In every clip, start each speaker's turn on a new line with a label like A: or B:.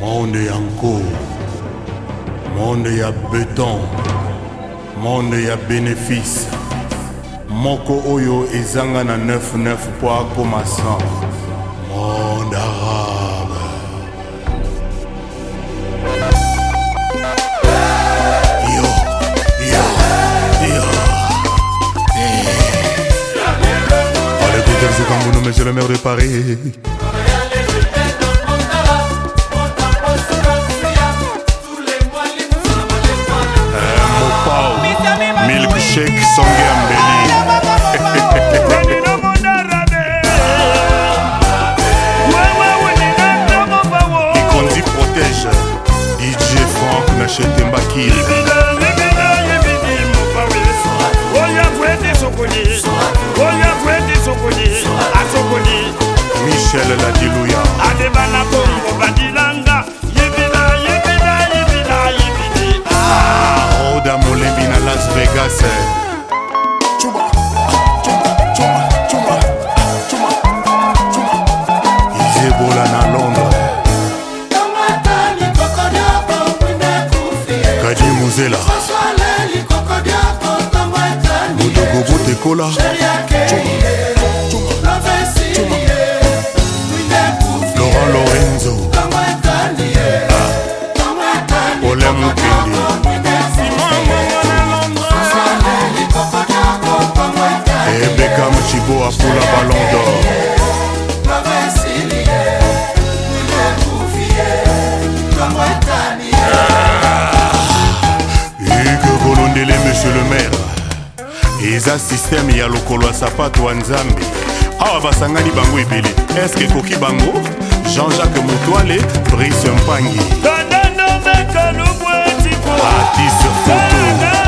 A: monde yanko monde ya beton monde ya bénéfice moko oyo ezanga na 99 mpo akóma 100 monde arabe Monsieur eh. le maire de Paris shake some gambling. à Londres. Kadi Mouzela. Modogo Botekola. Laurent Lorenzo. Ah. Ole Mukendi. Ebeka Mchiboa. monsieur le maire eza sisteme ya lokolo ya sapato ya nzambe awa basangani bango ebele eske ekoki bango jean-jacques motwale brise mpangi atis foto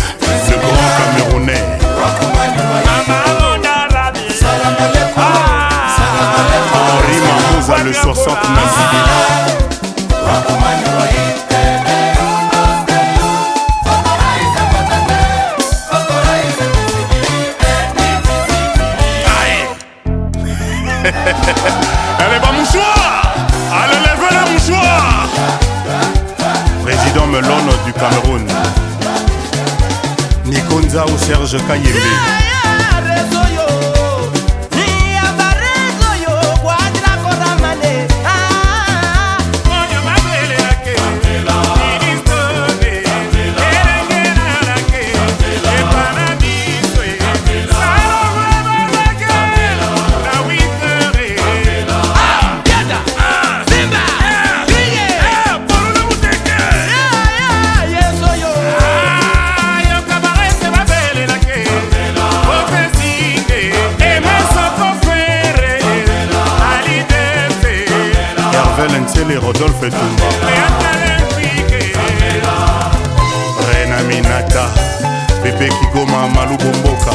A: Elle est pas mouchoir Allez, lève le mouchoir Président Melon du Cameroun. Nikonza ou Serge Kayembe. mamalou bomboka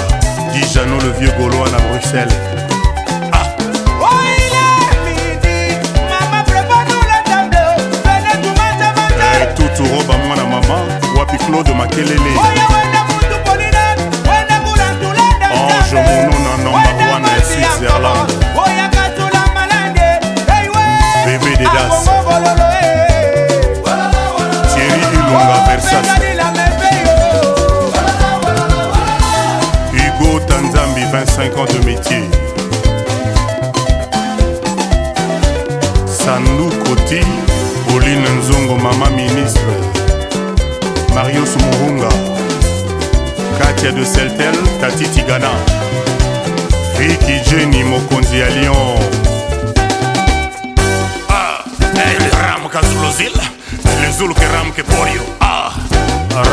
A: dijano le vieux gaulois na bruxelles tuturoba mwana mama wapi claude makelele oh, yeah, bandu koti oline nzongo mama ministre marios morunga katia de seltel tati tigana riki jeni mokonzi ya lion ah, el eh, ram kazulozil lezulu ke ram ke porio ah.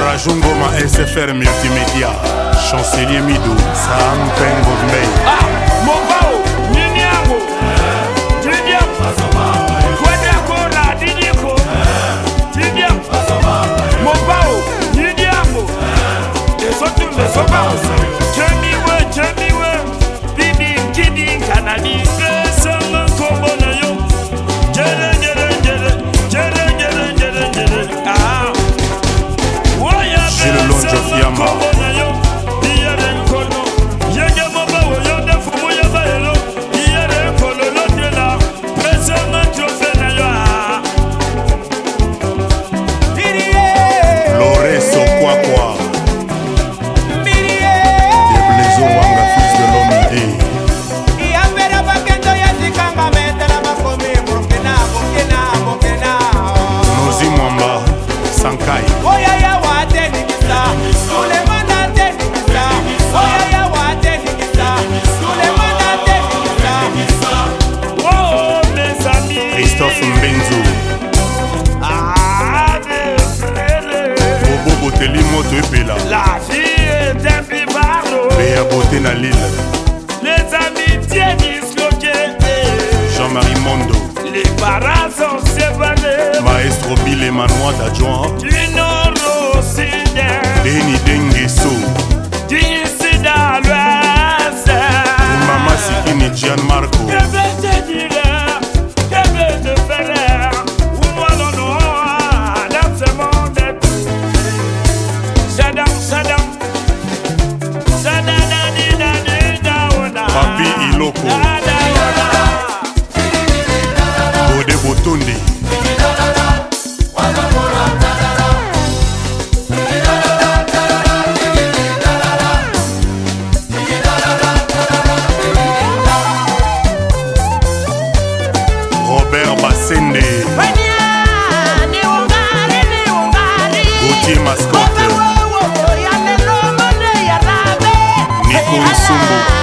A: rajungoma sfr multimédia chancelier mido sampengo mbei ah,
B: Vamos ver sua
A: adjoint. robert basende gautier mascote niko lusumbu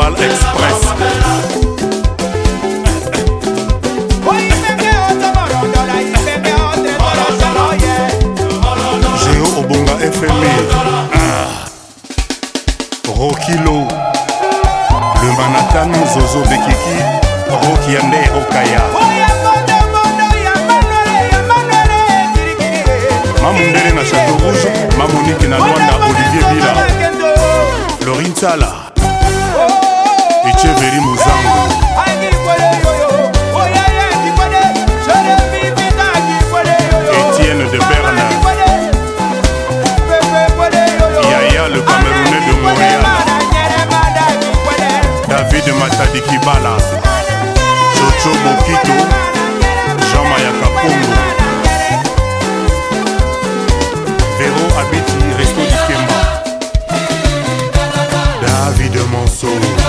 A: Global Express. obonga fmi rokilo le manatan zozo bekiki roki ya nde okaya mamundele na chateau rouge mamonike na lwanda olivier bila lorin tsala corazón.